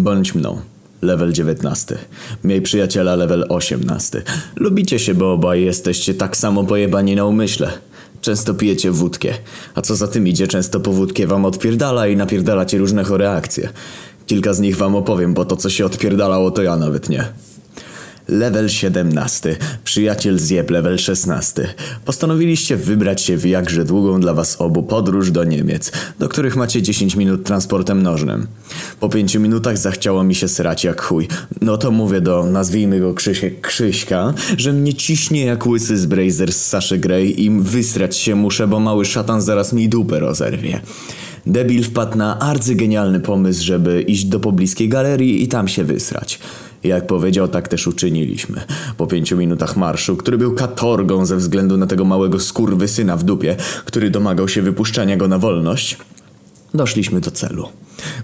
Bądź mną. Level 19. Miej przyjaciela level 18. Lubicie się, bo obaj jesteście tak samo pojebani na umyśle. Często pijecie wódkę, a co za tym idzie, często po wódkę wam odpierdala i napierdalacie różne chore akcje. Kilka z nich wam opowiem, bo to co się odpierdalało to ja nawet nie. Level 17. Przyjaciel zjeb level 16. Postanowiliście wybrać się w jakże długą dla was obu podróż do Niemiec, do których macie 10 minut transportem nożnym. Po 5 minutach zachciało mi się srać jak chuj. No to mówię do, nazwijmy go Krzysiek Krzyśka, że mnie ciśnie jak łysy z Brazer z Saszy Grey i wysrać się muszę, bo mały szatan zaraz mi dupę rozerwie. Debil wpadł na arcygenialny pomysł, żeby iść do pobliskiej galerii i tam się wysrać. Jak powiedział, tak też uczyniliśmy. Po pięciu minutach marszu, który był katorgą ze względu na tego małego skurwysyna w dupie, który domagał się wypuszczania go na wolność, doszliśmy do celu.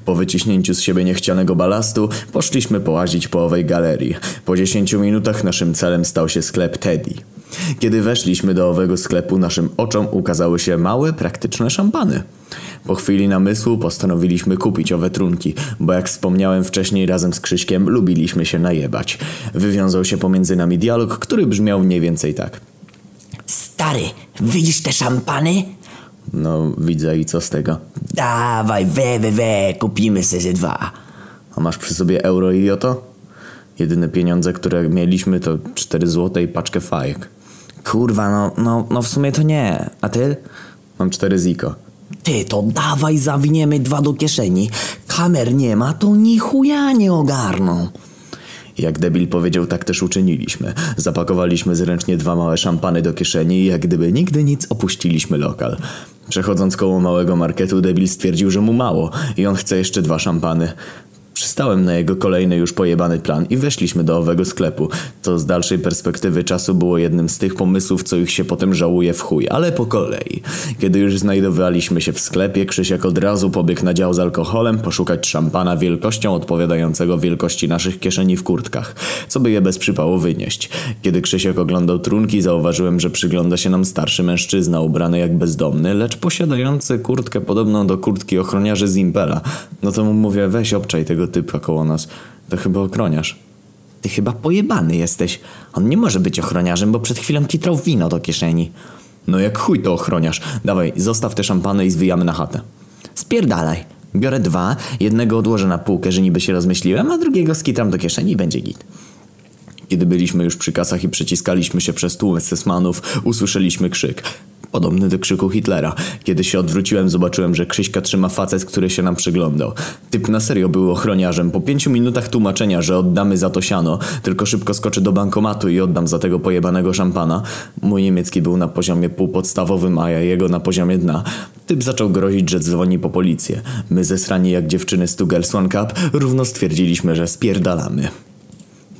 Po wyciśnięciu z siebie niechcianego balastu, poszliśmy połazić po owej galerii. Po dziesięciu minutach naszym celem stał się sklep Teddy. Kiedy weszliśmy do owego sklepu, naszym oczom ukazały się małe, praktyczne szampany. Po chwili namysłu postanowiliśmy kupić owe trunki, bo jak wspomniałem wcześniej razem z Krzyśkiem, lubiliśmy się najebać. Wywiązał się pomiędzy nami dialog, który brzmiał mniej więcej tak. Stary, widzisz te szampany? No, widzę i co z tego? Dawaj, we, we, we, kupimy ze dwa. A masz przy sobie euro, idioto? Jedyne pieniądze, które mieliśmy to 4 złote i paczkę fajek. Kurwa, no, no, no w sumie to nie. A ty? Mam 4 ziko. Ty, to dawaj zawiniemy dwa do kieszeni. Kamer nie ma, to ni chuja nie ogarną. Jak debil powiedział, tak też uczyniliśmy. Zapakowaliśmy zręcznie dwa małe szampany do kieszeni i jak gdyby nigdy nic opuściliśmy lokal. Przechodząc koło małego marketu, debil stwierdził, że mu mało i on chce jeszcze dwa szampany. Przystałem na jego kolejny już pojebany plan i weszliśmy do owego sklepu. To z dalszej perspektywy czasu było jednym z tych pomysłów, co ich się potem żałuje w chuj, ale po kolei. Kiedy już znajdowaliśmy się w sklepie, Krzysiek od razu pobiegł na dział z alkoholem poszukać szampana wielkością odpowiadającego wielkości naszych kieszeni w kurtkach, co by je bez przypału wynieść. Kiedy Krzysiek oglądał trunki, zauważyłem, że przygląda się nam starszy mężczyzna ubrany jak bezdomny, lecz posiadający kurtkę podobną do kurtki ochroniarzy z Impela. No to mu mówię, weź obczaj tego typa koło nas. To chyba ochroniarz. Ty chyba pojebany jesteś. On nie może być ochroniarzem, bo przed chwilą kitrał wino do kieszeni. No jak chuj to ochroniarz. Dawaj, zostaw te szampany i zwijamy na chatę. Spierdalaj. Biorę dwa, jednego odłożę na półkę, że niby się rozmyśliłem, a drugiego skitram do kieszeni i będzie git. Kiedy byliśmy już przy kasach i przeciskaliśmy się przez tłumy sesmanów, usłyszeliśmy krzyk. Podobny do krzyku Hitlera. Kiedy się odwróciłem, zobaczyłem, że Krzyśka trzyma facet, który się nam przyglądał. Typ na serio był ochroniarzem. Po pięciu minutach tłumaczenia, że oddamy za to siano, tylko szybko skoczę do bankomatu i oddam za tego pojebanego szampana. Mój niemiecki był na poziomie półpodstawowym, a ja jego na poziomie dna. Typ zaczął grozić, że dzwoni po policję. My zesrani jak dziewczyny z One Cup równo stwierdziliśmy, że spierdalamy.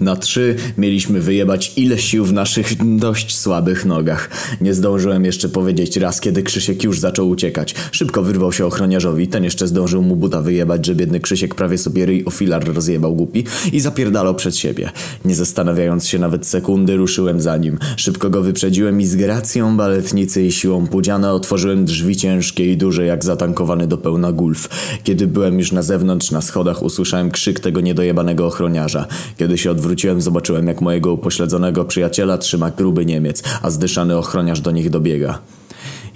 Na trzy mieliśmy wyjebać ile sił w naszych dość słabych nogach. Nie zdążyłem jeszcze powiedzieć raz, kiedy Krzysiek już zaczął uciekać. Szybko wyrwał się ochroniarzowi, ten jeszcze zdążył mu buta wyjebać, że biedny Krzysiek prawie sobie ryj o filar rozjebał głupi i zapierdalał przed siebie. Nie zastanawiając się nawet sekundy, ruszyłem za nim. Szybko go wyprzedziłem i z gracją baletnicy i siłą pudziana otworzyłem drzwi ciężkie i duże jak zatankowany do pełna gulf. Kiedy byłem już na zewnątrz, na schodach usłyszałem krzyk tego niedojebanego ochroniarza. Kiedy się odwróciłem Wróciłem, zobaczyłem jak mojego upośledzonego przyjaciela trzyma gruby Niemiec, a zdyszany ochroniarz do nich dobiega.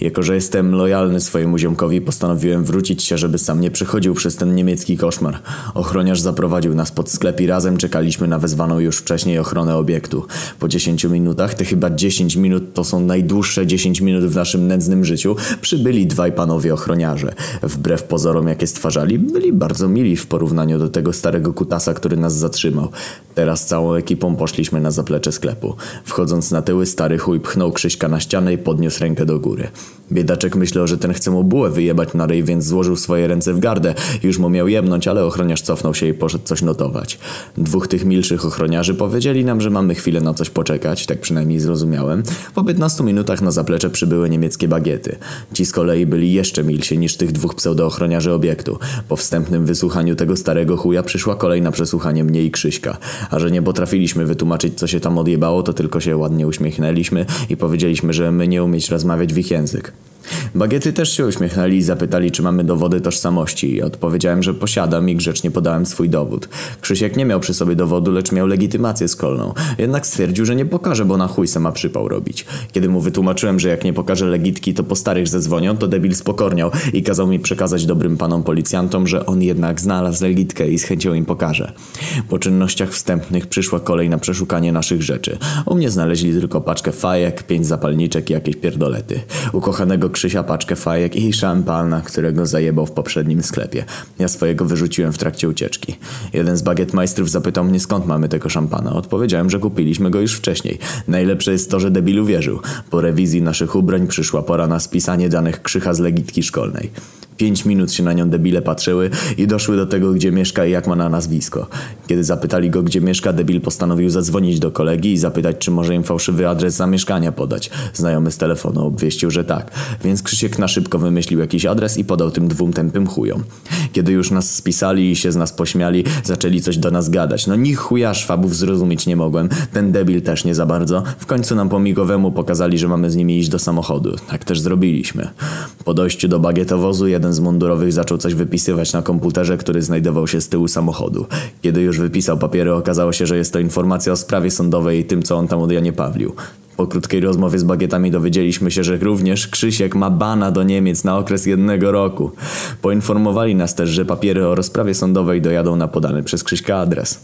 Jako, że jestem lojalny swojemu ziomkowi, postanowiłem wrócić się, żeby sam nie przychodził przez ten niemiecki koszmar. Ochroniarz zaprowadził nas pod sklep i razem czekaliśmy na wezwaną już wcześniej ochronę obiektu. Po 10 minutach, te chyba 10 minut to są najdłuższe 10 minut w naszym nędznym życiu, przybyli dwaj panowie ochroniarze. Wbrew pozorom, jakie stwarzali, byli bardzo mili w porównaniu do tego starego kutasa, który nas zatrzymał. Teraz całą ekipą poszliśmy na zaplecze sklepu. Wchodząc na tyły, stary chuj pchnął Krzyśka na ścianę i podniósł rękę do góry. Biedaczek myślał, że ten chce mu bułę wyjebać na rej, więc złożył swoje ręce w gardę. Już mu miał jebnąć, ale ochroniarz cofnął się i poszedł coś notować. Dwóch tych milszych ochroniarzy powiedzieli nam, że mamy chwilę na coś poczekać, tak przynajmniej zrozumiałem. Po 15 minutach na zaplecze przybyły niemieckie bagiety. Ci z kolei byli jeszcze milsi niż tych dwóch pseudoochroniarzy obiektu. Po wstępnym wysłuchaniu tego starego chuja przyszła kolej na przesłuchanie mnie i Krzyśka. A że nie potrafiliśmy wytłumaczyć, co się tam odjebało, to tylko się ładnie uśmiechnęliśmy i powiedzieliśmy, że my nie umieć rozmawiać w ich język. Język. Bagiety też się uśmiechnęli i zapytali, czy mamy dowody tożsamości. Odpowiedziałem, że posiadam i grzecznie podałem swój dowód. Krzysiek nie miał przy sobie dowodu, lecz miał legitymację szkolną. Jednak stwierdził, że nie pokaże, bo na chuj se ma przypał robić. Kiedy mu wytłumaczyłem, że jak nie pokaże legitki, to po starych zezwonią, to debil spokorniał i kazał mi przekazać dobrym panom policjantom, że on jednak znalazł legitkę i z chęcią im pokaże. Po czynnościach wstępnych przyszła kolej na przeszukanie naszych rzeczy. U mnie znaleźli tylko paczkę fajek, pięć zapalniczek i jakieś pierdolety. Ukochanego Krzysia paczkę fajek i szampana, którego zajebał w poprzednim sklepie. Ja swojego wyrzuciłem w trakcie ucieczki. Jeden z bagietmajstrów zapytał mnie skąd mamy tego szampana. Odpowiedziałem, że kupiliśmy go już wcześniej. Najlepsze jest to, że debilu wierzył. Po rewizji naszych ubrań przyszła pora na spisanie danych Krzycha z legitki szkolnej. Pięć minut się na nią debile patrzyły i doszły do tego, gdzie mieszka i jak ma na nazwisko. Kiedy zapytali go, gdzie mieszka, debil postanowił zadzwonić do kolegi i zapytać, czy może im fałszywy adres zamieszkania podać. Znajomy z telefonu obwieścił, że tak. Więc Krzysiek na szybko wymyślił jakiś adres i podał tym dwóm tępym chujom. Kiedy już nas spisali i się z nas pośmiali, zaczęli coś do nas gadać. No ni chuja szwabów zrozumieć nie mogłem. Ten debil też nie za bardzo. W końcu nam pomigowemu pokazali, że mamy z nimi iść do samochodu. Tak też zrobiliśmy. Po dojściu do bagietowozu jeden z mundurowych zaczął coś wypisywać na komputerze, który znajdował się z tyłu samochodu. Kiedy już wypisał papiery, okazało się, że jest to informacja o sprawie sądowej i tym, co on tam od Janie Pawlił. Po krótkiej rozmowie z bagietami dowiedzieliśmy się, że również Krzysiek ma bana do Niemiec na okres jednego roku. Poinformowali nas też, że papiery o rozprawie sądowej dojadą na podany przez Krzyśka adres.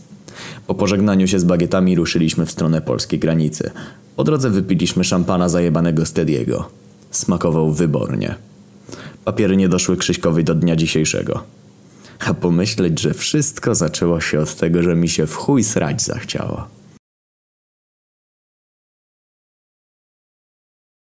Po pożegnaniu się z bagietami ruszyliśmy w stronę polskiej granicy. Po drodze wypiliśmy szampana zajebanego Stediego. Smakował wybornie. Papiery nie doszły Krzyśkowi do dnia dzisiejszego. A pomyśleć, że wszystko zaczęło się od tego, że mi się w chuj srać zachciało.